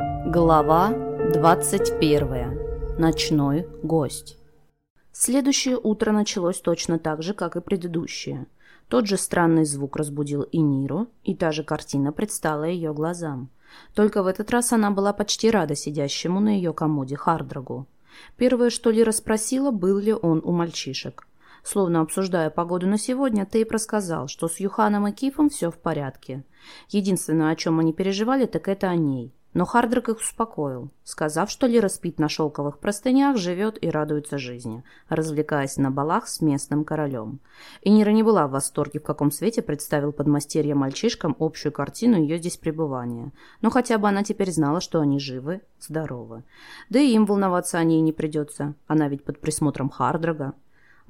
Глава 21. Ночной гость. Следующее утро началось точно так же, как и предыдущее. Тот же странный звук разбудил и Ниру, и та же картина предстала ее глазам. Только в этот раз она была почти рада сидящему на ее комоде Хардрагу. Первое, что Лира спросила, был ли он у мальчишек. Словно обсуждая погоду на сегодня, Тейп рассказал, что с Юханом и Кифом все в порядке. Единственное, о чем они переживали, так это о ней. Но Хардрак их успокоил, сказав, что Лира спит на шелковых простынях, живет и радуется жизни, развлекаясь на балах с местным королем. И не была в восторге, в каком свете представил подмастерье мальчишкам общую картину ее здесь пребывания. Но хотя бы она теперь знала, что они живы, здоровы. Да и им волноваться о ней не придется, она ведь под присмотром Хардрага.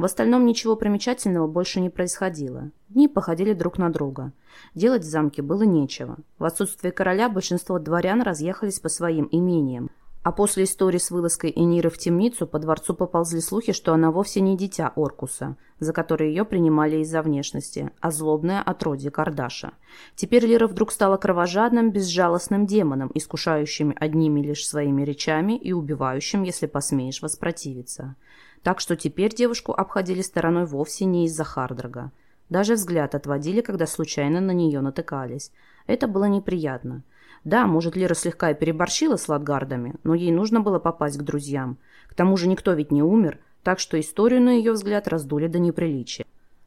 В остальном ничего примечательного больше не происходило. Дни походили друг на друга. Делать в замке было нечего. В отсутствие короля большинство дворян разъехались по своим имениям. А после истории с вылазкой Эниры в темницу по дворцу поползли слухи, что она вовсе не дитя Оркуса, за которое ее принимали из-за внешности, а злобное отродье Кардаша. Теперь Лира вдруг стала кровожадным, безжалостным демоном, искушающим одними лишь своими речами и убивающим, если посмеешь воспротивиться. Так что теперь девушку обходили стороной вовсе не из-за Хардрага. Даже взгляд отводили, когда случайно на нее натыкались. Это было неприятно. Да, может, Лера слегка и переборщила с ладгардами, но ей нужно было попасть к друзьям. К тому же никто ведь не умер, так что историю, на ее взгляд, раздули до неприличия.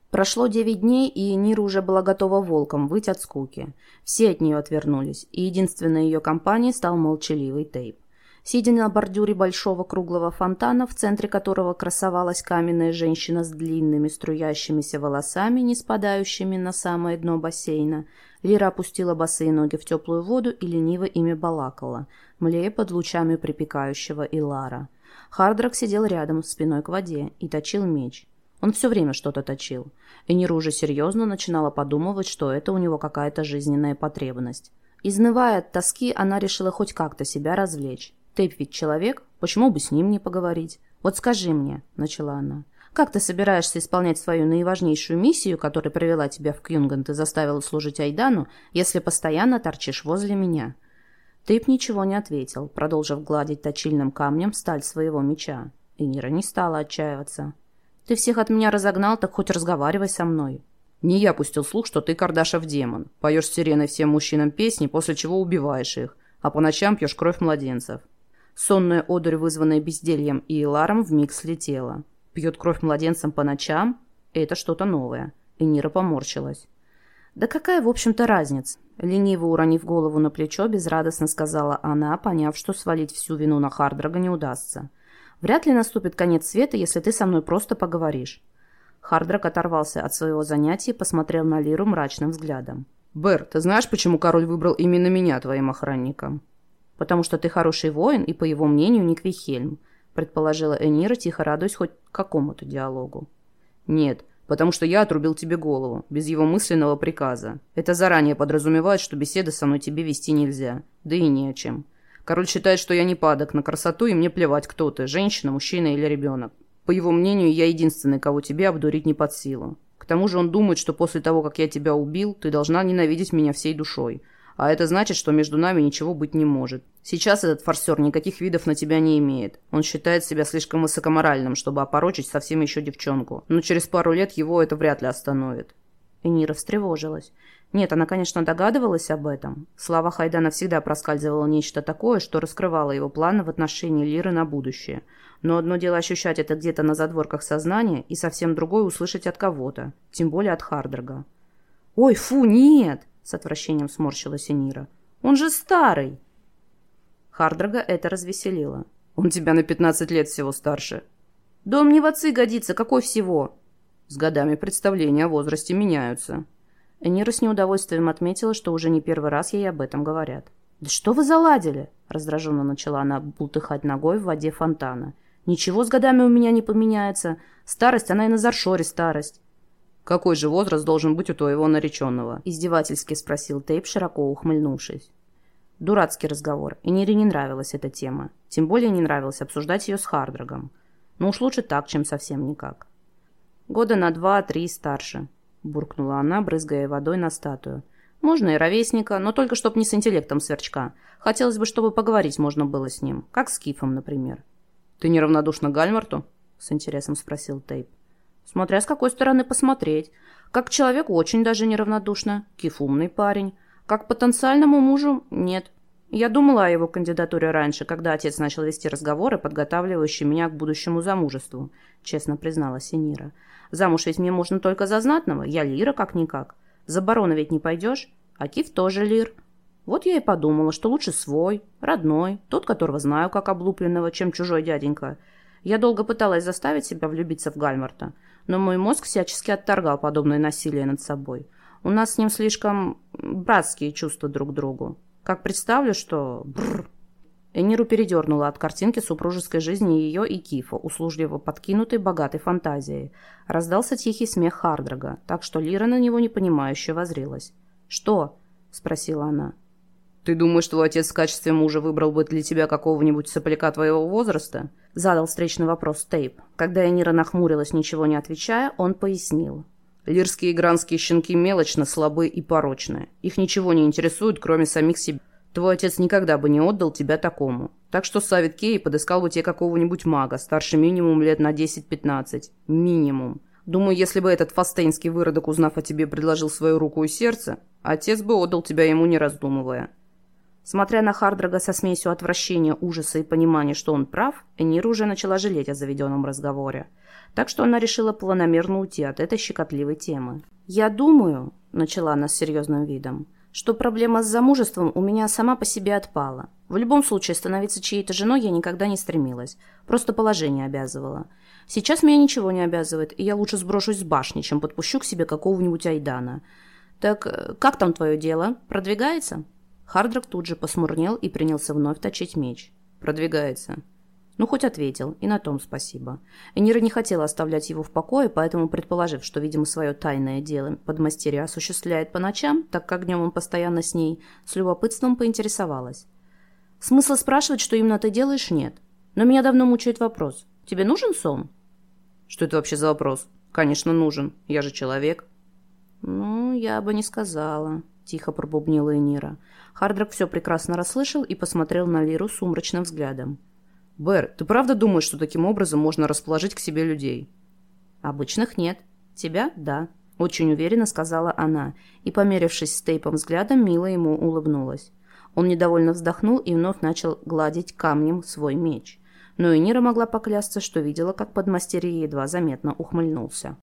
Прошло девять дней, и Нира уже была готова волком выть от скуки. Все от нее отвернулись, и единственной ее компанией стал молчаливый Тейп. Сидя на бордюре большого круглого фонтана, в центре которого красовалась каменная женщина с длинными струящимися волосами, не спадающими на самое дно бассейна, Лира опустила босые ноги в теплую воду и лениво ими балакала, млея под лучами припекающего Илара. Хардрак сидел рядом, спиной к воде, и точил меч. Он все время что-то точил. Энира уже серьезно начинала подумывать, что это у него какая-то жизненная потребность. Изнывая от тоски, она решила хоть как-то себя развлечь. Тэп ведь человек, почему бы с ним не поговорить? Вот скажи мне, — начала она, — как ты собираешься исполнять свою наиважнейшую миссию, которая привела тебя в Кьюнгант и заставила служить Айдану, если постоянно торчишь возле меня?» Тэп ничего не ответил, продолжив гладить точильным камнем сталь своего меча. И Нира не стала отчаиваться. «Ты всех от меня разогнал, так хоть разговаривай со мной». «Не я пустил слух, что ты Кардашев демон. Поешь сиреной всем мужчинам песни, после чего убиваешь их, а по ночам пьешь кровь младенцев. Сонная одурь, вызванная бездельем и Иларом, вмиг слетела. Пьет кровь младенцам по ночам? Это что-то новое. И Нира поморщилась. «Да какая, в общем-то, разница?» Лениво уронив голову на плечо, безрадостно сказала она, поняв, что свалить всю вину на Хардрага не удастся. «Вряд ли наступит конец света, если ты со мной просто поговоришь». Хардрак оторвался от своего занятия и посмотрел на Лиру мрачным взглядом. «Бер, ты знаешь, почему король выбрал именно меня твоим охранником?» «Потому что ты хороший воин и, по его мнению, не Квихельм», предположила Энира, тихо радуясь хоть какому-то диалогу. «Нет, потому что я отрубил тебе голову, без его мысленного приказа. Это заранее подразумевает, что беседы со мной тебе вести нельзя, да и не о чем. Король считает, что я не падок на красоту, и мне плевать, кто ты, женщина, мужчина или ребенок. По его мнению, я единственный, кого тебе обдурить не под силу. К тому же он думает, что после того, как я тебя убил, ты должна ненавидеть меня всей душой, а это значит, что между нами ничего быть не может. Сейчас этот форсер никаких видов на тебя не имеет. Он считает себя слишком высокоморальным, чтобы опорочить совсем еще девчонку. Но через пару лет его это вряд ли остановит. Энира встревожилась. Нет, она, конечно, догадывалась об этом. Слава Хайдана всегда проскальзывало нечто такое, что раскрывало его планы в отношении Лиры на будущее. Но одно дело ощущать это где-то на задворках сознания, и совсем другое услышать от кого-то, тем более от Хардрага. «Ой, фу, нет!» С отвращением сморщилась Энира. «Он же старый!» Хардрага это развеселило. «Он тебя на пятнадцать лет всего старше». «Да он мне в отцы годится, какой всего?» С годами представления о возрасте меняются. Энира с неудовольствием отметила, что уже не первый раз ей об этом говорят. «Да что вы заладили?» Раздраженно начала она бултыхать ногой в воде фонтана. «Ничего с годами у меня не поменяется. Старость, она и на Заршоре старость. «Какой же возраст должен быть у твоего нареченного?» – издевательски спросил Тейп, широко ухмыльнувшись. Дурацкий разговор, и Нире не нравилась эта тема. Тем более не нравилось обсуждать ее с Хардрагом. Но уж лучше так, чем совсем никак. «Года на два-три старше», – буркнула она, брызгая водой на статую. Можно и ровесника, но только чтоб не с интеллектом сверчка. Хотелось бы, чтобы поговорить можно было с ним, как с Кифом, например. «Ты неравнодушна Гальмарту?» — с интересом спросил Тейп. «Смотря с какой стороны посмотреть. Как человек очень даже неравнодушно. Киф умный парень. Как потенциальному мужу – нет. Я думала о его кандидатуре раньше, когда отец начал вести разговоры, подготавливающие меня к будущему замужеству, честно призналась Синира. Замуж ведь мне можно только за знатного, я лира как-никак. За барона ведь не пойдешь, а Киф тоже лир. Вот я и подумала, что лучше свой, родной, тот, которого знаю как облупленного, чем чужой дяденька. Я долго пыталась заставить себя влюбиться в Гальмарта, но мой мозг всячески отторгал подобное насилие над собой. У нас с ним слишком братские чувства друг к другу. Как представлю, что... Бррр. Эниру передернула от картинки супружеской жизни ее и Кифа, услужливо подкинутой богатой фантазией. Раздался тихий смех Хардрога, так что Лира на него непонимающе возрилась. «Что?» – спросила она. «Ты думаешь, твой отец в качестве мужа выбрал бы для тебя какого-нибудь сопляка твоего возраста?» – задал встречный вопрос Тейп. Когда Энира нахмурилась, ничего не отвечая, он пояснил. Лирские и гранские щенки мелочно, слабы и порочны. Их ничего не интересует, кроме самих себя. Твой отец никогда бы не отдал тебя такому. Так что Савит Кей подыскал бы тебе какого-нибудь мага, старше минимум лет на 10-15. Минимум. Думаю, если бы этот фастейнский выродок, узнав о тебе, предложил свою руку и сердце, отец бы отдал тебя ему, не раздумывая. Смотря на Хардрага со смесью отвращения, ужаса и понимания, что он прав, Энира уже начала жалеть о заведенном разговоре. Так что она решила планомерно уйти от этой щекотливой темы. «Я думаю», — начала она с серьезным видом, «что проблема с замужеством у меня сама по себе отпала. В любом случае, становиться чьей-то женой я никогда не стремилась. Просто положение обязывало. Сейчас меня ничего не обязывает, и я лучше сброшусь с башни, чем подпущу к себе какого-нибудь Айдана. Так э, как там твое дело? Продвигается?» Хардрак тут же посмурнел и принялся вновь точить меч. «Продвигается». Ну, хоть ответил, и на том спасибо. Энира не хотела оставлять его в покое, поэтому, предположив, что, видимо, свое тайное дело подмастерье осуществляет по ночам, так как днем он постоянно с ней, с любопытством поинтересовалась. Смысла спрашивать, что именно ты делаешь, нет. Но меня давно мучает вопрос. Тебе нужен сон? Что это вообще за вопрос? Конечно, нужен. Я же человек. Ну, я бы не сказала, тихо пробубнила Энира. Хардрак все прекрасно расслышал и посмотрел на Лиру сумрачным взглядом. «Бэр, ты правда думаешь, что таким образом можно расположить к себе людей?» «Обычных нет. Тебя – да», – очень уверенно сказала она, и, померившись с Тейпом взглядом, мило ему улыбнулась. Он недовольно вздохнул и вновь начал гладить камнем свой меч. Но и Нира могла поклясться, что видела, как подмастерье едва заметно ухмыльнулся.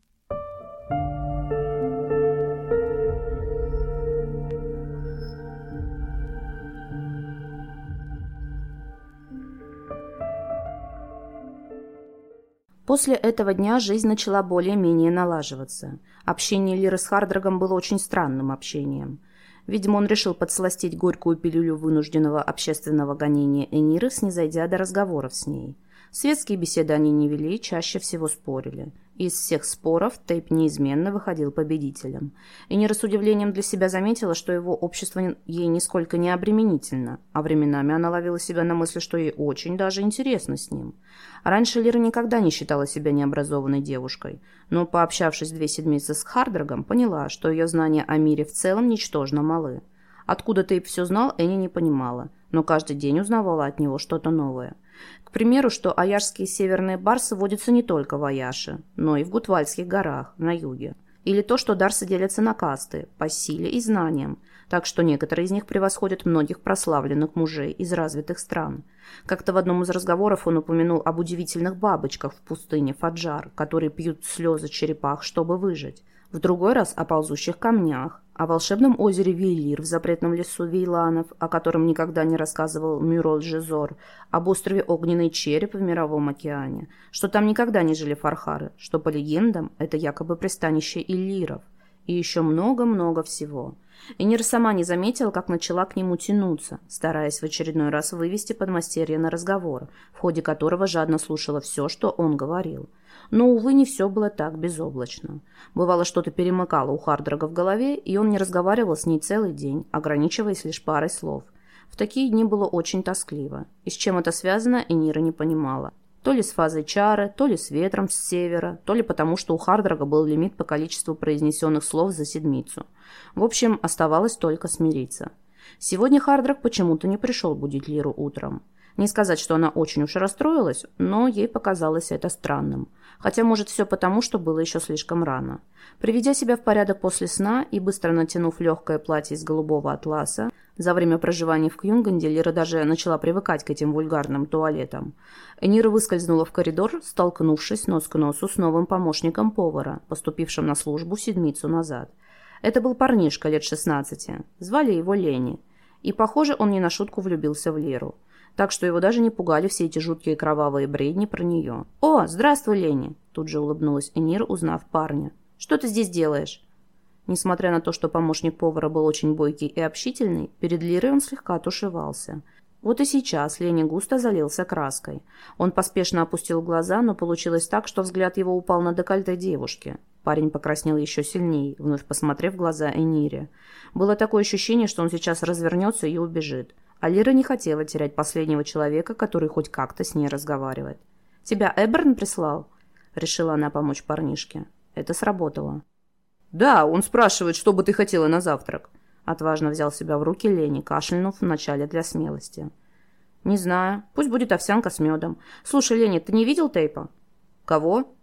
После этого дня жизнь начала более-менее налаживаться. Общение Лиры с Хардрагом было очень странным общением. Видимо, он решил подсластить горькую пилюлю вынужденного общественного гонения Эниры, снизойдя до разговоров с ней. Светские беседы они не вели, чаще всего спорили. Из всех споров Тейп неизменно выходил победителем. И не с удивлением для себя заметила, что его общество ей нисколько не обременительно, а временами она ловила себя на мысли, что ей очень даже интересно с ним. Раньше Лира никогда не считала себя необразованной девушкой, но, пообщавшись две седмицы с Хардрагом, поняла, что ее знания о мире в целом ничтожно малы. Откуда Тейп все знал, Энни не понимала, но каждый день узнавала от него что-то новое – к примеру, что аяшские северные барсы водятся не только в Аяше, но и в Гутвальских горах на юге. Или то, что дарсы делятся на касты по силе и знаниям, так что некоторые из них превосходят многих прославленных мужей из развитых стран. Как-то в одном из разговоров он упомянул об удивительных бабочках в пустыне Фаджар, которые пьют слезы черепах, чтобы выжить. В другой раз о ползущих камнях, о волшебном озере Вейлир в запретном лесу Вейланов, о котором никогда не рассказывал Мюрол Жизор, об острове Огненный Череп в Мировом океане, что там никогда не жили фархары, что, по легендам, это якобы пристанище Иллиров, и еще много-много всего. Энир сама не заметила, как начала к нему тянуться, стараясь в очередной раз вывести подмастерье на разговор, в ходе которого жадно слушала все, что он говорил – но, увы, не все было так безоблачно. Бывало, что-то перемыкало у Хардрога в голове, и он не разговаривал с ней целый день, ограничиваясь лишь парой слов. В такие дни было очень тоскливо. И с чем это связано, Энира не понимала. То ли с фазой чары, то ли с ветром с севера, то ли потому, что у Хардрага был лимит по количеству произнесенных слов за седмицу. В общем, оставалось только смириться. Сегодня Хардрак почему-то не пришел будить Лиру утром. Не сказать, что она очень уж расстроилась, но ей показалось это странным. Хотя, может, все потому, что было еще слишком рано. Приведя себя в порядок после сна и быстро натянув легкое платье из голубого атласа, за время проживания в Кьюнганде Лира даже начала привыкать к этим вульгарным туалетам. Энира выскользнула в коридор, столкнувшись нос к носу с новым помощником повара, поступившим на службу седмицу назад. Это был парнишка лет 16. Звали его Лени. И, похоже, он не на шутку влюбился в Лиру так что его даже не пугали все эти жуткие кровавые бредни про нее. «О, здравствуй, Лени!» Тут же улыбнулась Энир, узнав парня. «Что ты здесь делаешь?» Несмотря на то, что помощник повара был очень бойкий и общительный, перед Лирой он слегка тушевался. Вот и сейчас Лени густо залился краской. Он поспешно опустил глаза, но получилось так, что взгляд его упал на декольте девушки. Парень покраснел еще сильнее, вновь посмотрев в глаза Энире. Было такое ощущение, что он сейчас развернется и убежит. Алира не хотела терять последнего человека, который хоть как-то с ней разговаривает. «Тебя Эберн прислал?» Решила она помочь парнишке. Это сработало. «Да, он спрашивает, что бы ты хотела на завтрак?» Отважно взял себя в руки Лени, кашлянув вначале для смелости. «Не знаю. Пусть будет овсянка с медом. Слушай, Лени, ты не видел Тейпа?» «Кого?»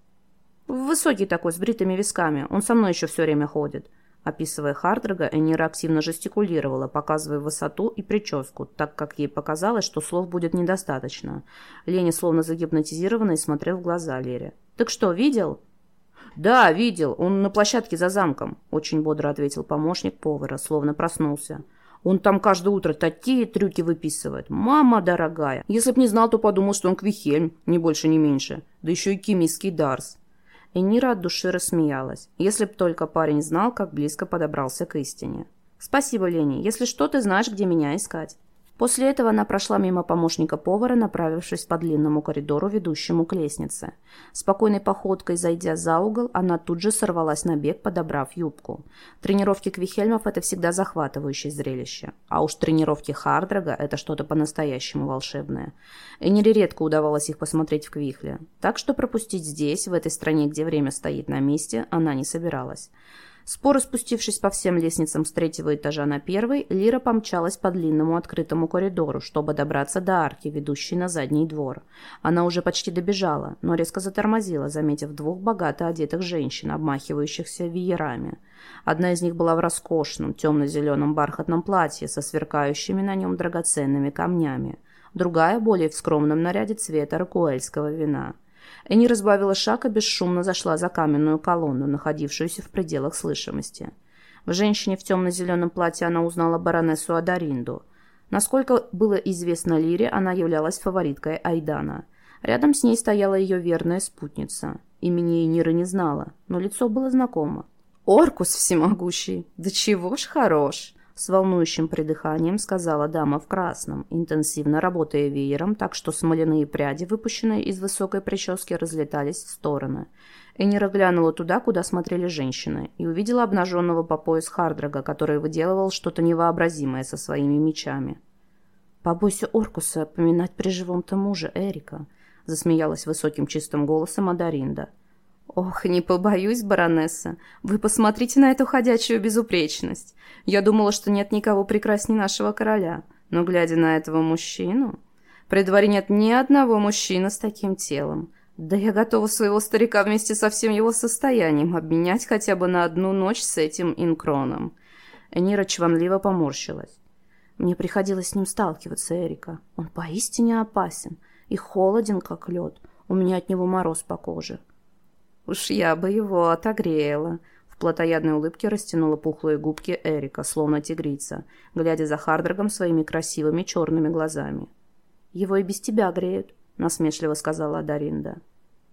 «Высокий такой, с бритыми висками. Он со мной еще все время ходит. Описывая Хардрага, Энира активно жестикулировала, показывая высоту и прическу, так как ей показалось, что слов будет недостаточно. Леня, словно загипнотизированный, смотрел в глаза Лере. «Так что, видел?» «Да, видел. Он на площадке за замком», — очень бодро ответил помощник повара, словно проснулся. «Он там каждое утро такие трюки выписывает. Мама дорогая! Если б не знал, то подумал, что он Квихельм, ни больше, ни меньше. Да еще и кимийский Дарс. Энира от души рассмеялась. Если б только парень знал, как близко подобрался к истине. «Спасибо, Лени. Если что, ты знаешь, где меня искать». После этого она прошла мимо помощника повара, направившись по длинному коридору, ведущему к лестнице. Спокойной походкой, зайдя за угол, она тут же сорвалась на бег, подобрав юбку. Тренировки Квихельмов – это всегда захватывающее зрелище. А уж тренировки Хардрага – это что-то по-настоящему волшебное. Энери редко удавалось их посмотреть в Квихле. Так что пропустить здесь, в этой стране, где время стоит на месте, она не собиралась. Споро спустившись по всем лестницам с третьего этажа на первый, Лира помчалась по длинному открытому коридору, чтобы добраться до арки, ведущей на задний двор. Она уже почти добежала, но резко затормозила, заметив двух богато одетых женщин, обмахивающихся веерами. Одна из них была в роскошном темно-зеленом бархатном платье со сверкающими на нем драгоценными камнями. Другая более в скромном наряде цвета ракуэльского вина – Эни разбавила шаг и бесшумно зашла за каменную колонну, находившуюся в пределах слышимости. В женщине в темно-зеленом платье она узнала баронессу Адаринду. Насколько было известно Лире, она являлась фавориткой Айдана. Рядом с ней стояла ее верная спутница. Имени Нира не знала, но лицо было знакомо. «Оркус всемогущий! Да чего ж хорош!» С волнующим придыханием сказала дама в красном, интенсивно работая веером, так что смоляные пряди, выпущенные из высокой прически, разлетались в стороны. Энира глянула туда, куда смотрели женщины, и увидела обнаженного по пояс Хардрага, который выделывал что-то невообразимое со своими мечами. «Побойся Оркуса поминать при живом-то муже, Эрика», — засмеялась высоким чистым голосом Адаринда. «Ох, не побоюсь, баронесса. Вы посмотрите на эту ходячую безупречность. Я думала, что нет никого прекраснее нашего короля. Но, глядя на этого мужчину... При дворе нет ни одного мужчины с таким телом. Да я готова своего старика вместе со всем его состоянием обменять хотя бы на одну ночь с этим инкроном». Энира чванливо поморщилась. «Мне приходилось с ним сталкиваться, Эрика. Он поистине опасен и холоден, как лед. У меня от него мороз по коже». Уж я бы его отогрела. В плотоядной улыбке растянула пухлые губки Эрика, словно тигрица, глядя за Хардрагом своими красивыми черными глазами. «Его и без тебя греют», — насмешливо сказала Даринда.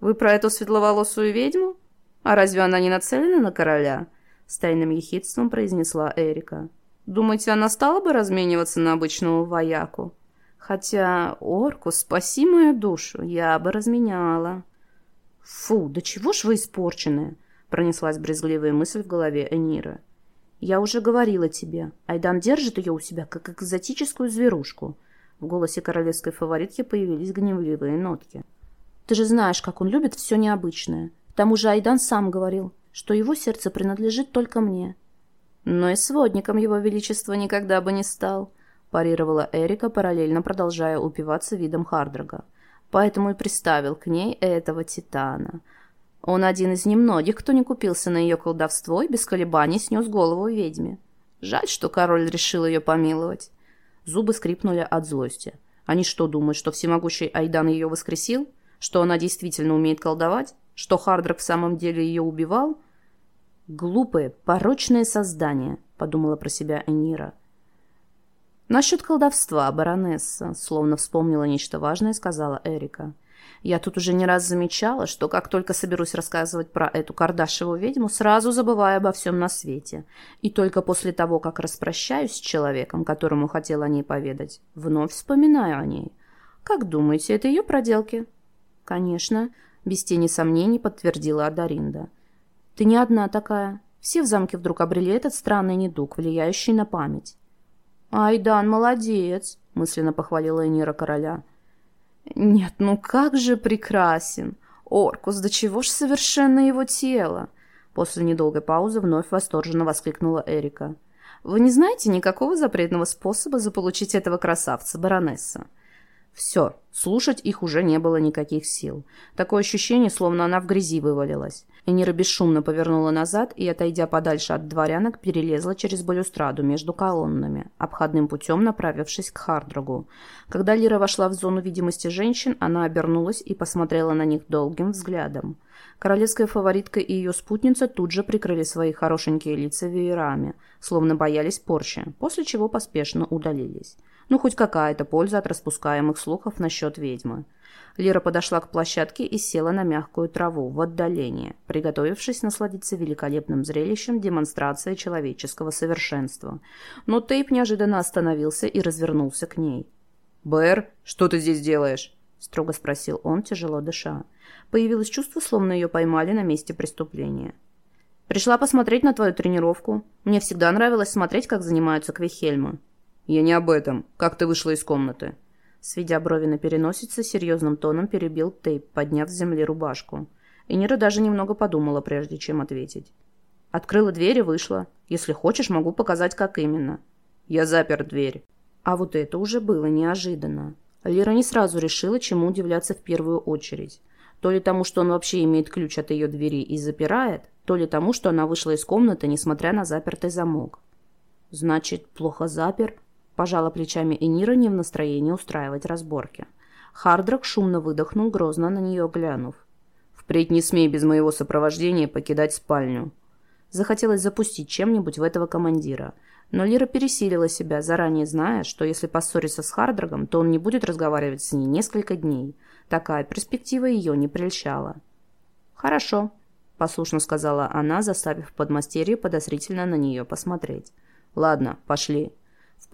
«Вы про эту светловолосую ведьму? А разве она не нацелена на короля?» С тайным ехидством произнесла Эрика. «Думаете, она стала бы размениваться на обычного вояку? Хотя, орку, спаси мою душу, я бы разменяла». «Фу, да чего ж вы испорченная?» Пронеслась брезгливая мысль в голове Энира. «Я уже говорила тебе. Айдан держит ее у себя, как экзотическую зверушку». В голосе королевской фаворитки появились гневливые нотки. Ты же знаешь, как он любит все необычное. К тому же Айдан сам говорил, что его сердце принадлежит только мне. Но и сводником его величества никогда бы не стал, парировала Эрика, параллельно продолжая упиваться видом Хардрога. Поэтому и приставил к ней этого титана. Он один из немногих, кто не купился на ее колдовство и без колебаний снес голову ведьме. Жаль, что король решил ее помиловать. Зубы скрипнули от злости. Они что, думают, что всемогущий Айдан ее воскресил? Что она действительно умеет колдовать? Что Хардрак в самом деле ее убивал? «Глупые, порочные создания», — подумала про себя Энира. «Насчет колдовства, баронесса», — словно вспомнила нечто важное, сказала Эрика. «Я тут уже не раз замечала, что как только соберусь рассказывать про эту кардашеву ведьму, сразу забываю обо всем на свете. И только после того, как распрощаюсь с человеком, которому хотела о ней поведать, вновь вспоминаю о ней. Как думаете, это ее проделки?» «Конечно», — без тени сомнений подтвердила Адаринда. Ты не одна такая. Все в замке вдруг обрели этот странный недуг, влияющий на память. «Айдан молодец!» — мысленно похвалила Энира короля. «Нет, ну как же прекрасен! Оркус, до чего ж совершенно его тело!» После недолгой паузы вновь восторженно воскликнула Эрика. «Вы не знаете никакого запретного способа заполучить этого красавца, баронесса?» Все, слушать их уже не было никаких сил. Такое ощущение, словно она в грязи вывалилась. Энира бесшумно повернула назад и, отойдя подальше от дворянок, перелезла через балюстраду между колоннами, обходным путем направившись к Хардрагу. Когда Лира вошла в зону видимости женщин, она обернулась и посмотрела на них долгим взглядом. Королевская фаворитка и ее спутница тут же прикрыли свои хорошенькие лица веерами, словно боялись порчи, после чего поспешно удалились. Ну, хоть какая-то польза от распускаемых слухов насчет ведьмы. Лира подошла к площадке и села на мягкую траву в отдалении, приготовившись насладиться великолепным зрелищем демонстрации человеческого совершенства. Но Тейп неожиданно остановился и развернулся к ней. «Бэр, что ты здесь делаешь?» — строго спросил он, тяжело дыша. Появилось чувство, словно ее поймали на месте преступления. «Пришла посмотреть на твою тренировку. Мне всегда нравилось смотреть, как занимаются квихельмы». «Я не об этом. Как ты вышла из комнаты?» Сведя брови на переносице, серьезным тоном перебил Тейп, подняв с земли рубашку. И Нира даже немного подумала, прежде чем ответить. «Открыла дверь и вышла. Если хочешь, могу показать, как именно». «Я запер дверь». А вот это уже было неожиданно. Лира не сразу решила, чему удивляться в первую очередь. То ли тому, что он вообще имеет ключ от ее двери и запирает, то ли тому, что она вышла из комнаты, несмотря на запертый замок. «Значит, плохо запер?» Пожала плечами Энира, не в настроении устраивать разборки. Хардрак шумно выдохнул, грозно на нее глянув. «Впредь не смей без моего сопровождения покидать спальню». Захотелось запустить чем-нибудь в этого командира. Но Лира пересилила себя, заранее зная, что если поссориться с Хардрагом, то он не будет разговаривать с ней несколько дней. Такая перспектива ее не прельщала. «Хорошо», — послушно сказала она, заставив подмастерье подозрительно на нее посмотреть. «Ладно, пошли».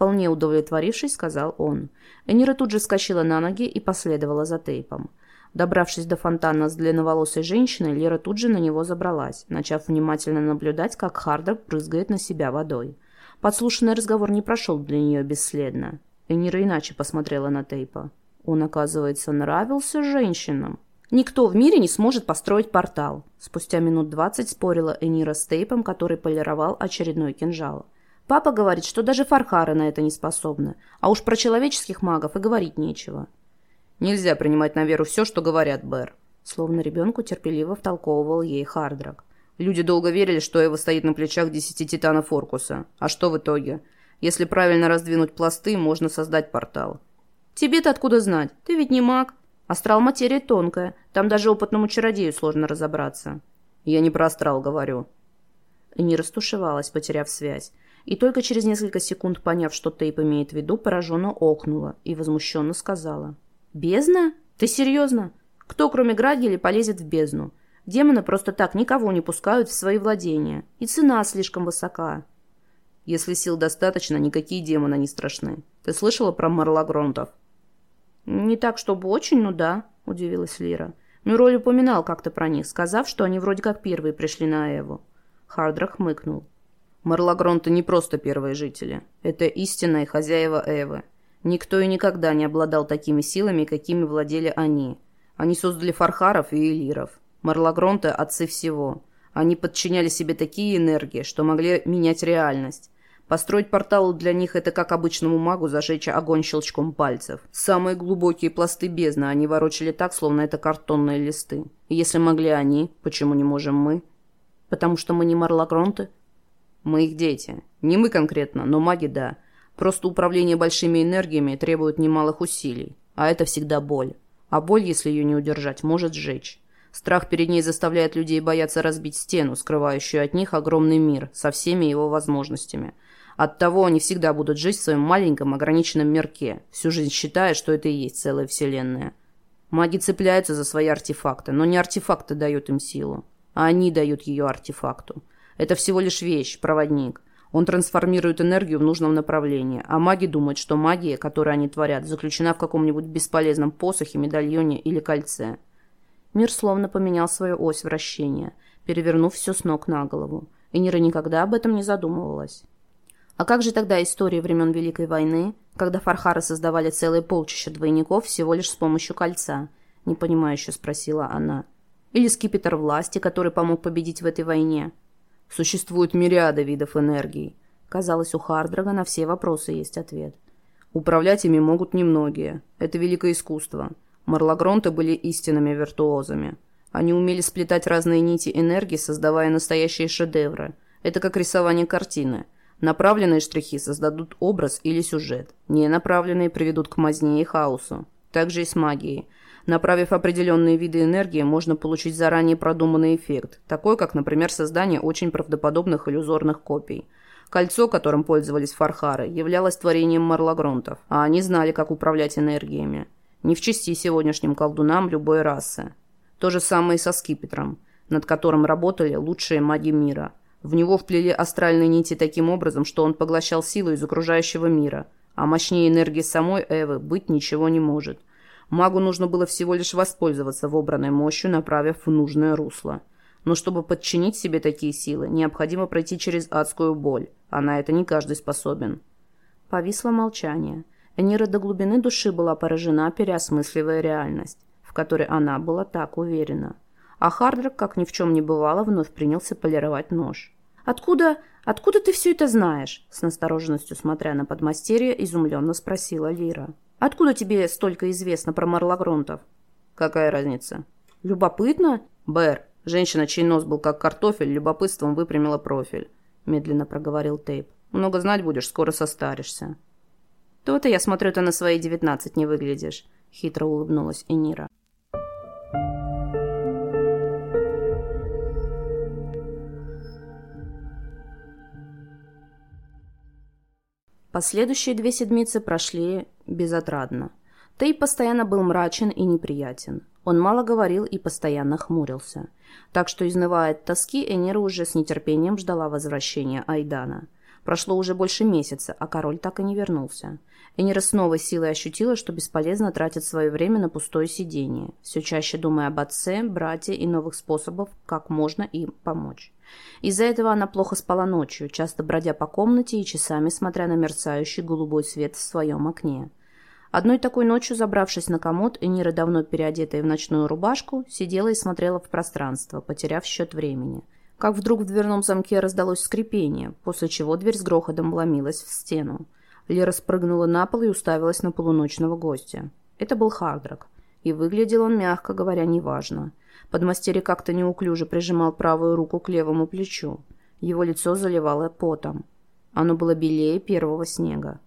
Вполне удовлетворившись, сказал он. Энира тут же вскочила на ноги и последовала за тейпом. Добравшись до фонтана с длинноволосой женщиной, Лера тут же на него забралась, начав внимательно наблюдать, как Хардок брызгает на себя водой. Подслушанный разговор не прошел для нее бесследно. Энира иначе посмотрела на Тейпа. Он, оказывается, нравился женщинам. Никто в мире не сможет построить портал. Спустя минут двадцать спорила Энира с Тейпом, который полировал очередной кинжал. Папа говорит, что даже фархары на это не способны. А уж про человеческих магов и говорить нечего. Нельзя принимать на веру все, что говорят, Бэр. Словно ребенку терпеливо втолковывал ей Хардрак. Люди долго верили, что Эва стоит на плечах десяти титанов Оркуса. А что в итоге? Если правильно раздвинуть пласты, можно создать портал. Тебе-то откуда знать? Ты ведь не маг. Астрал материя тонкая. Там даже опытному чародею сложно разобраться. Я не про астрал говорю. И не растушевалась, потеряв связь и только через несколько секунд, поняв, что Тейп имеет в виду, пораженно окнула и возмущенно сказала. «Бездна? Ты серьезно? Кто, кроме Грагели, полезет в бездну? Демоны просто так никого не пускают в свои владения, и цена слишком высока». «Если сил достаточно, никакие демоны не страшны. Ты слышала про Марлагронтов?» «Не так, чтобы очень, ну да», — удивилась Лира. «Ну, Роль упоминал как-то про них, сказав, что они вроде как первые пришли на Эву». Хардрах хмыкнул. Марлагронты не просто первые жители. Это истинные хозяева Эвы. Никто и никогда не обладал такими силами, какими владели они. Они создали фархаров и элиров. Марлагронты – отцы всего. Они подчиняли себе такие энергии, что могли менять реальность. Построить портал для них – это как обычному магу зажечь огонь щелчком пальцев. Самые глубокие пласты бездны они ворочали так, словно это картонные листы. И если могли они, почему не можем мы? Потому что мы не Марлагронты? Мы их дети. Не мы конкретно, но маги – да. Просто управление большими энергиями требует немалых усилий. А это всегда боль. А боль, если ее не удержать, может сжечь. Страх перед ней заставляет людей бояться разбить стену, скрывающую от них огромный мир со всеми его возможностями. Оттого они всегда будут жить в своем маленьком ограниченном мирке, всю жизнь считая, что это и есть целая вселенная. Маги цепляются за свои артефакты, но не артефакты дают им силу, а они дают ее артефакту. Это всего лишь вещь, проводник. Он трансформирует энергию в нужном направлении, а маги думают, что магия, которую они творят, заключена в каком-нибудь бесполезном посохе, медальоне или кольце – Мир словно поменял свою ось вращения, перевернув все с ног на голову. И Нира никогда об этом не задумывалась. А как же тогда история времен Великой войны, когда фархары создавали целые полчища двойников всего лишь с помощью кольца? Непонимающе спросила она. Или скипетр власти, который помог победить в этой войне? Существует мириады видов энергии. Казалось, у Хардрага на все вопросы есть ответ. Управлять ими могут немногие. Это великое искусство. Марлагронты были истинными виртуозами. Они умели сплетать разные нити энергии, создавая настоящие шедевры. Это как рисование картины. Направленные штрихи создадут образ или сюжет. Ненаправленные приведут к мазне и хаосу. Так же и с магией. Направив определенные виды энергии, можно получить заранее продуманный эффект, такой как, например, создание очень правдоподобных иллюзорных копий. Кольцо, которым пользовались фархары, являлось творением марлагронтов, а они знали, как управлять энергиями. Не в чести сегодняшним колдунам любой расы. То же самое и со скипетром, над которым работали лучшие маги мира. В него вплели астральные нити таким образом, что он поглощал силу из окружающего мира, а мощнее энергии самой Эвы быть ничего не может. Магу нужно было всего лишь воспользоваться вобранной мощью, направив в нужное русло. Но чтобы подчинить себе такие силы, необходимо пройти через адскую боль, а на это не каждый способен. Повисло молчание. Энира до глубины души была поражена, переосмысливая реальность, в которой она была так уверена. А Хардрак, как ни в чем не бывало, вновь принялся полировать нож. «Откуда... откуда ты все это знаешь?» С настороженностью смотря на подмастерье, изумленно спросила Лира. «Откуда тебе столько известно про Марлагронтов?» «Какая разница?» «Любопытно?» «Бэр, женщина, чей нос был как картофель, любопытством выпрямила профиль», медленно проговорил Тейп. «Много знать будешь, скоро состаришься». «То-то, я смотрю, ты на свои девятнадцать не выглядишь», — хитро улыбнулась Энира. Последующие две седмицы прошли безотрадно. Тей постоянно был мрачен и неприятен. Он мало говорил и постоянно хмурился. Так что, изнывая от тоски, Энира уже с нетерпением ждала возвращения Айдана. Прошло уже больше месяца, а король так и не вернулся. Энира с силой ощутила, что бесполезно тратить свое время на пустое сидение, все чаще думая об отце, брате и новых способов, как можно им помочь. Из-за этого она плохо спала ночью, часто бродя по комнате и часами смотря на мерцающий голубой свет в своем окне. Одной такой ночью, забравшись на комод, Энира, давно переодетая в ночную рубашку, сидела и смотрела в пространство, потеряв счет времени – как вдруг в дверном замке раздалось скрипение, после чего дверь с грохотом вломилась в стену. Лера спрыгнула на пол и уставилась на полуночного гостя. Это был Хардрак, и выглядел он, мягко говоря, неважно. Подмастерье как-то неуклюже прижимал правую руку к левому плечу. Его лицо заливало потом. Оно было белее первого снега.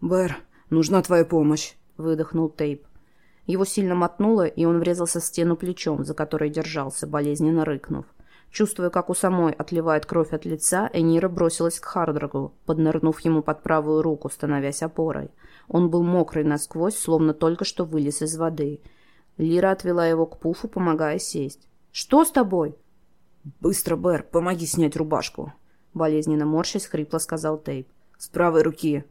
«Бэр, нужна твоя помощь», — выдохнул Тейп. Его сильно мотнуло, и он врезался в стену плечом, за которой держался, болезненно рыкнув. Чувствуя, как у самой отливает кровь от лица, Энира бросилась к Хардрагу, поднырнув ему под правую руку, становясь опорой. Он был мокрый насквозь, словно только что вылез из воды. Лира отвела его к пуфу, помогая сесть. «Что с тобой?» «Быстро, Бэр, помоги снять рубашку!» Болезненно морщась, хрипло сказал Тейп. «С правой руки!»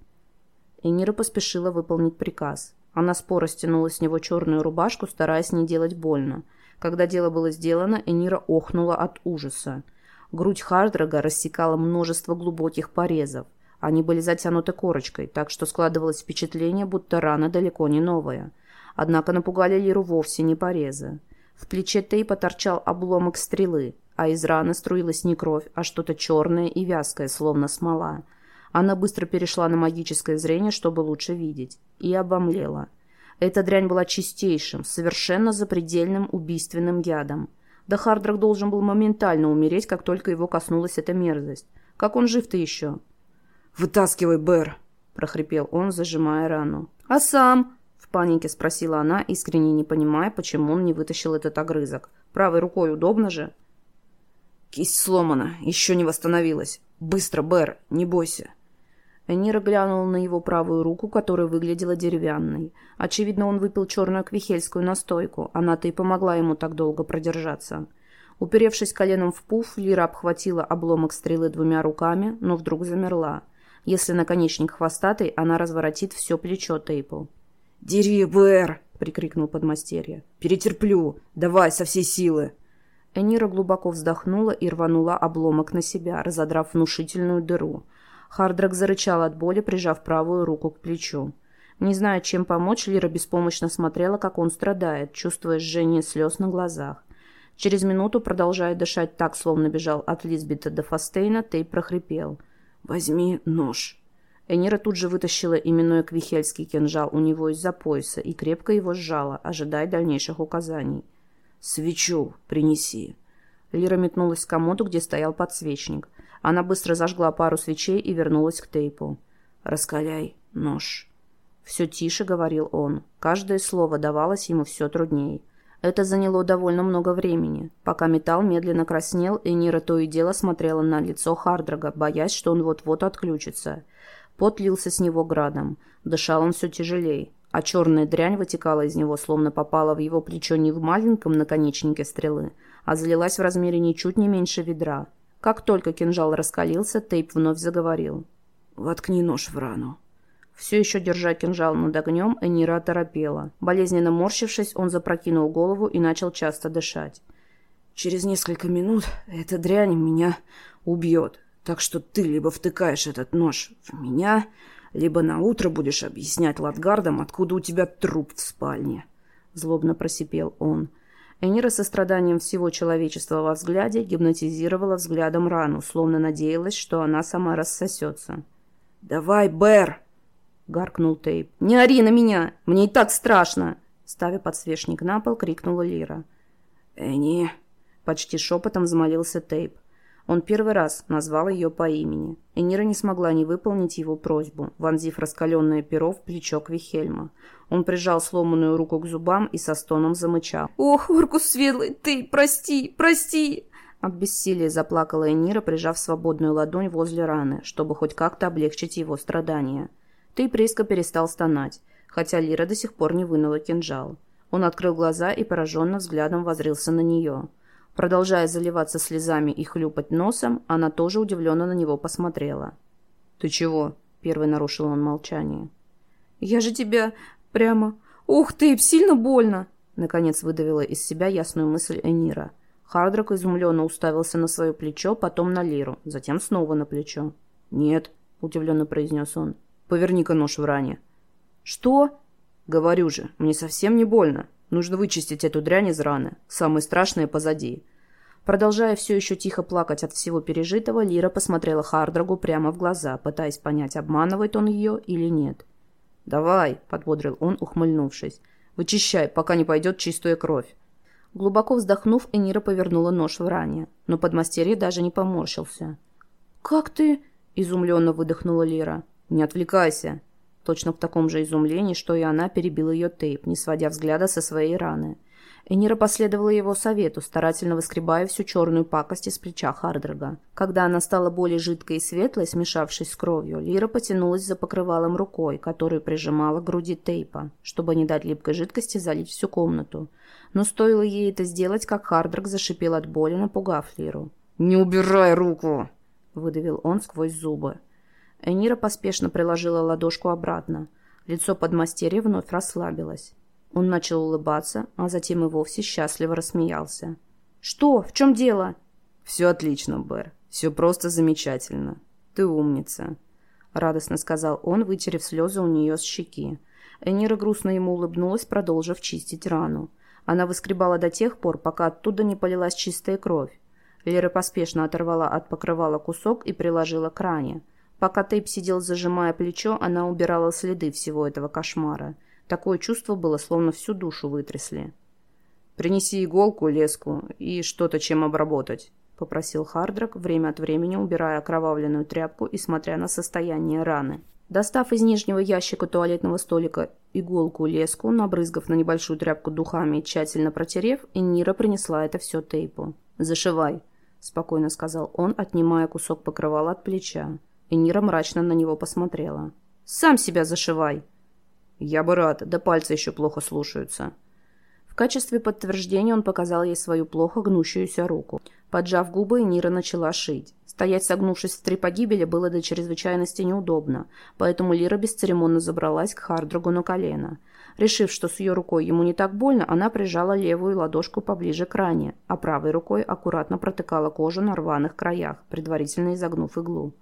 Энира поспешила выполнить приказ. Она споро стянула с него черную рубашку, стараясь не делать больно. Когда дело было сделано, Энира охнула от ужаса. Грудь Хардрага рассекала множество глубоких порезов. Они были затянуты корочкой, так что складывалось впечатление, будто рана далеко не новая. Однако напугали Лиру вовсе не порезы. В плече Тейпа торчал обломок стрелы, а из раны струилась не кровь, а что-то черное и вязкое, словно смола. Она быстро перешла на магическое зрение, чтобы лучше видеть, и обомлела. Эта дрянь была чистейшим, совершенно запредельным убийственным ядом. Да Хардрак должен был моментально умереть, как только его коснулась эта мерзость. Как он жив-то еще? «Вытаскивай, Бэр!» – прохрипел он, зажимая рану. «А сам?» – в панике спросила она, искренне не понимая, почему он не вытащил этот огрызок. «Правой рукой удобно же?» «Кисть сломана, еще не восстановилась. Быстро, Бэр, не бойся!» Энира глянула на его правую руку, которая выглядела деревянной. Очевидно, он выпил черную квихельскую настойку. Она-то и помогла ему так долго продержаться. Уперевшись коленом в пуф, Лира обхватила обломок стрелы двумя руками, но вдруг замерла. Если наконечник хвостатый, она разворотит все плечо Тейпу. «Дери, Бэр!» — прикрикнул подмастерье. «Перетерплю! Давай, со всей силы!» Энира глубоко вздохнула и рванула обломок на себя, разодрав внушительную дыру — Хардрак зарычал от боли, прижав правую руку к плечу. Не зная, чем помочь, Лира беспомощно смотрела, как он страдает, чувствуя жжение слез на глазах. Через минуту, продолжая дышать так, словно бежал от Лизбета до Фастейна, Тей прохрипел. «Возьми нож». Энира тут же вытащила именной квихельский кинжал у него из-за пояса и крепко его сжала, ожидая дальнейших указаний. «Свечу принеси». Лира метнулась к комоду, где стоял подсвечник. Она быстро зажгла пару свечей и вернулась к тейпу. «Раскаляй нож». Все тише говорил он. Каждое слово давалось ему все трудней. Это заняло довольно много времени. Пока металл медленно краснел, и Нира то и дело смотрела на лицо Хардрага, боясь, что он вот-вот отключится. Пот лился с него градом. Дышал он все тяжелее, а черная дрянь вытекала из него, словно попала в его плечо не в маленьком наконечнике стрелы, а залилась в размере ничуть не меньше ведра. Как только кинжал раскалился, Тейп вновь заговорил. «Воткни нож в рану». Все еще держа кинжал над огнем, Энира оторопела. Болезненно морщившись, он запрокинул голову и начал часто дышать. «Через несколько минут эта дрянь меня убьет, так что ты либо втыкаешь этот нож в меня, либо на утро будешь объяснять Латгардам, откуда у тебя труп в спальне». Злобно просипел он. Энира со страданием всего человечества во взгляде гипнотизировала взглядом рану, словно надеялась, что она сама рассосется. «Давай, Бэр!» — гаркнул Тейп. «Не ори на меня! Мне и так страшно!» Ставя подсвечник на пол, крикнула Лира. «Энни!» — почти шепотом взмолился Тейп. Он первый раз назвал ее по имени. Энира не смогла не выполнить его просьбу, вонзив раскаленное перо в плечо Квихельма. Он прижал сломанную руку к зубам и со стоном замычал. «Ох, Уркус Светлый, ты, прости, прости!» От бессилия заплакала Энира, прижав свободную ладонь возле раны, чтобы хоть как-то облегчить его страдания. Ты резко перестал стонать, хотя Лира до сих пор не вынула кинжал. Он открыл глаза и пораженно взглядом возрился на нее. Продолжая заливаться слезами и хлюпать носом, она тоже удивленно на него посмотрела. «Ты чего?» — первый нарушил он молчание. «Я же тебя прямо... Ух ты, сильно больно!» Наконец выдавила из себя ясную мысль Энира. Хардрак изумленно уставился на свое плечо, потом на Лиру, затем снова на плечо. «Нет», — удивленно произнес он. «Поверни-ка нож в ране». «Что?» «Говорю же, мне совсем не больно. Нужно вычистить эту дрянь из раны. Самое страшное позади. Продолжая все еще тихо плакать от всего пережитого, Лира посмотрела Хардрагу прямо в глаза, пытаясь понять, обманывает он ее или нет. «Давай», — подбодрил он, ухмыльнувшись. «Вычищай, пока не пойдет чистая кровь». Глубоко вздохнув, Энира повернула нож в ране, но подмастерье даже не поморщился. «Как ты?» — изумленно выдохнула Лира. «Не отвлекайся», Точно в таком же изумлении, что и она перебила ее тейп, не сводя взгляда со своей раны. Энира последовала его совету, старательно выскребая всю черную пакость из плеча Хардрага. Когда она стала более жидкой и светлой, смешавшись с кровью, Лира потянулась за покрывалом рукой, которую прижимала к груди тейпа, чтобы не дать липкой жидкости залить всю комнату. Но стоило ей это сделать, как Хардраг зашипел от боли, напугав Лиру. «Не убирай руку!» — выдавил он сквозь зубы. Энира поспешно приложила ладошку обратно. Лицо подмастерья вновь расслабилось. Он начал улыбаться, а затем и вовсе счастливо рассмеялся. «Что? В чем дело?» «Все отлично, Бэр. Все просто замечательно. Ты умница», — радостно сказал он, вытерев слезы у нее с щеки. Энира грустно ему улыбнулась, продолжив чистить рану. Она выскребала до тех пор, пока оттуда не полилась чистая кровь. Лера поспешно оторвала от покрывала кусок и приложила к ране. Пока Тейп сидел, зажимая плечо, она убирала следы всего этого кошмара. Такое чувство было, словно всю душу вытрясли. «Принеси иголку, леску и что-то, чем обработать», — попросил Хардрак, время от времени убирая окровавленную тряпку и смотря на состояние раны. Достав из нижнего ящика туалетного столика иголку, леску, набрызгав на небольшую тряпку духами и тщательно протерев, Энира принесла это все Тейпу. «Зашивай», — спокойно сказал он, отнимая кусок покрывала от плеча. Энира мрачно на него посмотрела. «Сам себя зашивай!» «Я бы рад, да пальцы еще плохо слушаются». В качестве подтверждения он показал ей свою плохо гнущуюся руку. Поджав губы, Нира начала шить. Стоять согнувшись в три погибели было до чрезвычайности неудобно, поэтому Лира бесцеремонно забралась к Хардрагу на колено. Решив, что с ее рукой ему не так больно, она прижала левую ладошку поближе к ране, а правой рукой аккуратно протыкала кожу на рваных краях, предварительно изогнув иглу.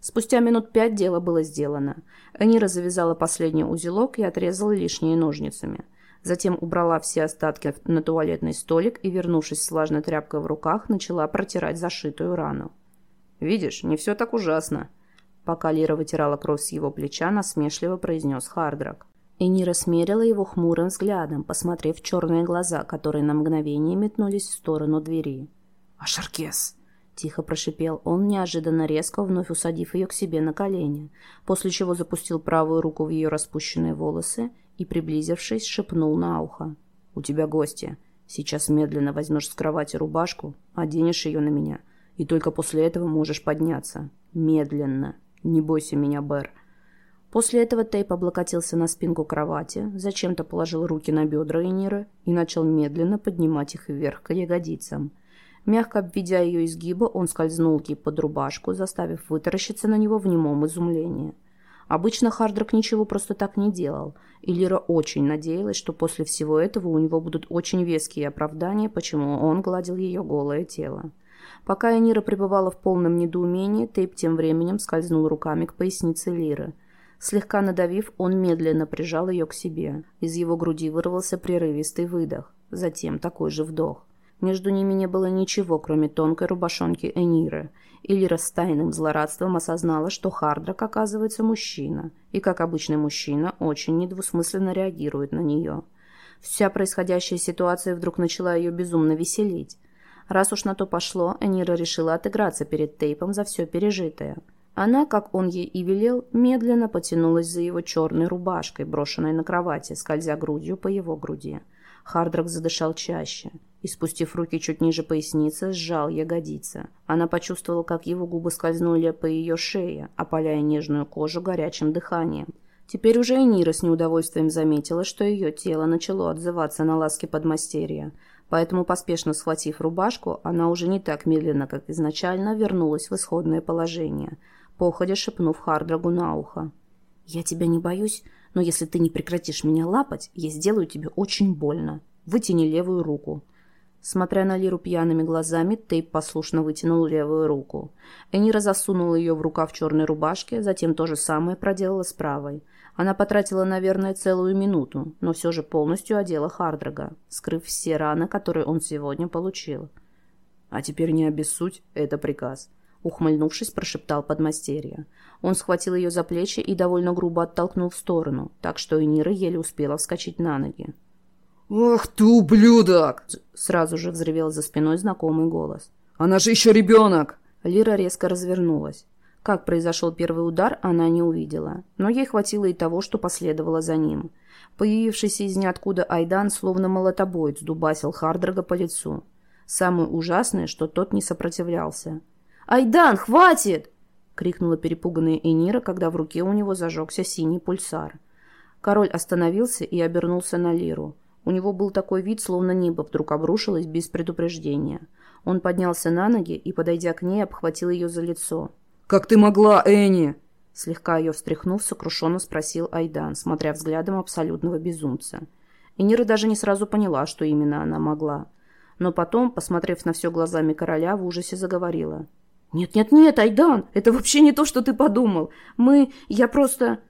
Спустя минут пять дело было сделано. Энира завязала последний узелок и отрезала лишние ножницами. Затем убрала все остатки на туалетный столик и, вернувшись с влажной тряпкой в руках, начала протирать зашитую рану. «Видишь, не все так ужасно», Пока Лира вытирала кровь с его плеча, насмешливо произнес Хардрак. Энира смерила его хмурым взглядом, посмотрев в черные глаза, которые на мгновение метнулись в сторону двери. «Ашаркес!» — тихо прошипел он, неожиданно резко вновь усадив ее к себе на колени, после чего запустил правую руку в ее распущенные волосы и, приблизившись, шепнул на ухо. «У тебя гости. Сейчас медленно возьмешь с кровати рубашку, оденешь ее на меня, и только после этого можешь подняться. Медленно. Не бойся меня, Бэр. После этого Тейп облокотился на спинку кровати, зачем-то положил руки на бедра Эниры и начал медленно поднимать их вверх к ягодицам. Мягко обведя ее изгиба, он скользнул ей под рубашку, заставив вытаращиться на него в немом изумлении. Обычно Хардрак ничего просто так не делал, и Лира очень надеялась, что после всего этого у него будут очень веские оправдания, почему он гладил ее голое тело. Пока Энира пребывала в полном недоумении, Тейп тем временем скользнул руками к пояснице Лиры – Слегка надавив, он медленно прижал ее к себе. Из его груди вырвался прерывистый выдох, затем такой же вдох. Между ними не было ничего, кроме тонкой рубашонки Эниры, и Лира с тайным злорадством осознала, что Хардрак оказывается мужчина, и, как обычный мужчина, очень недвусмысленно реагирует на нее. Вся происходящая ситуация вдруг начала ее безумно веселить. Раз уж на то пошло, Энира решила отыграться перед Тейпом за все пережитое – она, как он ей и велел, медленно потянулась за его черной рубашкой, брошенной на кровати, скользя грудью по его груди. Хардрак задышал чаще и, спустив руки чуть ниже поясницы, сжал ягодицы. Она почувствовала, как его губы скользнули по ее шее, опаляя нежную кожу горячим дыханием. Теперь уже и Нира с неудовольствием заметила, что ее тело начало отзываться на ласки подмастерья. Поэтому, поспешно схватив рубашку, она уже не так медленно, как изначально, вернулась в исходное положение – походя шепнув Хардрагу на ухо. «Я тебя не боюсь, но если ты не прекратишь меня лапать, я сделаю тебе очень больно. Вытяни левую руку». Смотря на Лиру пьяными глазами, Тейп послушно вытянул левую руку. Энира засунула ее в рукав черной рубашки, затем то же самое проделала с правой. Она потратила, наверное, целую минуту, но все же полностью одела Хардрага, скрыв все раны, которые он сегодня получил. «А теперь не обессудь, это приказ. Ухмыльнувшись, прошептал подмастерье. Он схватил ее за плечи и довольно грубо оттолкнул в сторону, так что Энира еле успела вскочить на ноги. «Ах ты, ублюдок!» Сразу же взревел за спиной знакомый голос. «Она же еще ребенок!» Лира резко развернулась. Как произошел первый удар, она не увидела, но ей хватило и того, что последовало за ним. Появившийся из ниоткуда Айдан, словно молотобоец, дубасил Хардрага по лицу. Самое ужасное, что тот не сопротивлялся. «Айдан, хватит!» — крикнула перепуганная Энира, когда в руке у него зажегся синий пульсар. Король остановился и обернулся на Лиру. У него был такой вид, словно небо вдруг обрушилось без предупреждения. Он поднялся на ноги и, подойдя к ней, обхватил ее за лицо. «Как ты могла, Энни?» Слегка ее встряхнув, сокрушенно спросил Айдан, смотря взглядом абсолютного безумца. Энира даже не сразу поняла, что именно она могла. Но потом, посмотрев на все глазами короля, в ужасе заговорила. «Нет-нет-нет, Айдан, это вообще не то, что ты подумал. Мы... Я просто...»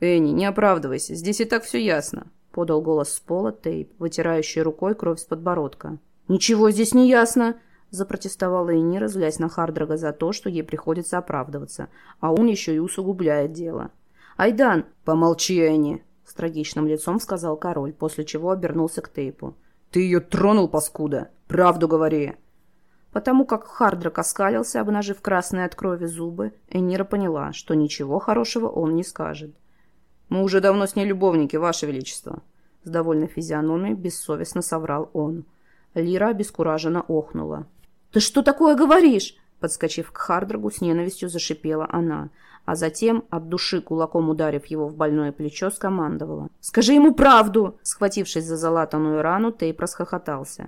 «Энни, не оправдывайся, здесь и так все ясно», — подал голос с пола Тейп, вытирающий рукой кровь с подбородка. «Ничего здесь не ясно», — запротестовала Энира, злясь на Хардрага за то, что ей приходится оправдываться, а он еще и усугубляет дело. «Айдан!» «Помолчи, Энни!» — с трагичным лицом сказал король, после чего обернулся к Тейпу. «Ты ее тронул, паскуда! Правду говори!» Потому как Хардрак оскалился, обнажив красные от крови зубы, Энира поняла, что ничего хорошего он не скажет. «Мы уже давно с ней любовники, Ваше Величество!» С довольной физиономией бессовестно соврал он. Лира обескураженно охнула. «Ты что такое говоришь?» Подскочив к Хардрагу, с ненавистью зашипела она, а затем, от души кулаком ударив его в больное плечо, скомандовала. «Скажи ему правду!» Схватившись за залатанную рану, Тейп расхохотался.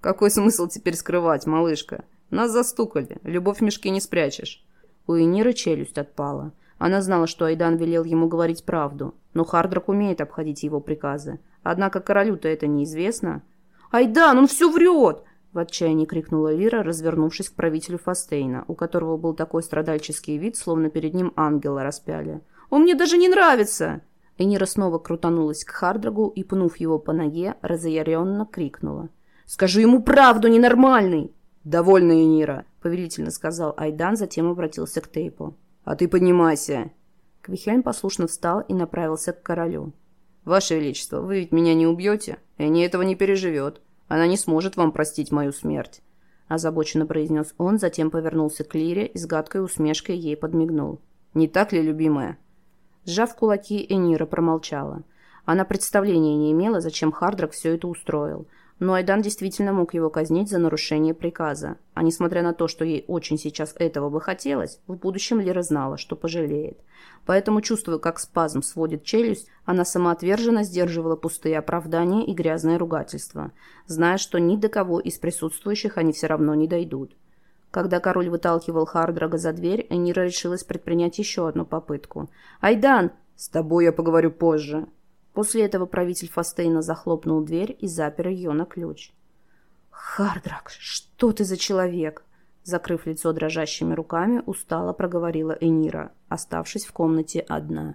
«Какой смысл теперь скрывать, малышка? Нас застукали, любовь в мешке не спрячешь». У Эниры челюсть отпала. Она знала, что Айдан велел ему говорить правду, но Хардрак умеет обходить его приказы. Однако королю-то это неизвестно. «Айдан, он все врет!» В отчаянии крикнула Лира, развернувшись к правителю Фастейна, у которого был такой страдальческий вид, словно перед ним ангела распяли. «Он мне даже не нравится!» Энира снова крутанулась к Хардрагу и, пнув его по ноге, разъяренно крикнула. «Скажи ему правду, ненормальный!» «Довольно, Энира!» — повелительно сказал Айдан, затем обратился к Тейпу. «А ты поднимайся!» Квихельм послушно встал и направился к королю. «Ваше Величество, вы ведь меня не убьете? Эни этого не переживет. Она не сможет вам простить мою смерть», – озабоченно произнес он, затем повернулся к Лире и с гадкой усмешкой ей подмигнул. «Не так ли, любимая?» Сжав кулаки, Энира промолчала. Она представления не имела, зачем Хардрак все это устроил – но Айдан действительно мог его казнить за нарушение приказа. А несмотря на то, что ей очень сейчас этого бы хотелось, в будущем Лера знала, что пожалеет. Поэтому, чувствуя, как спазм сводит челюсть, она самоотверженно сдерживала пустые оправдания и грязное ругательство, зная, что ни до кого из присутствующих они все равно не дойдут. Когда король выталкивал Хардрага за дверь, Энира решилась предпринять еще одну попытку. «Айдан! С тобой я поговорю позже!» После этого правитель Фастейна захлопнул дверь и запер ее на ключ. «Хардрак, что ты за человек?» Закрыв лицо дрожащими руками, устало проговорила Энира, оставшись в комнате одна.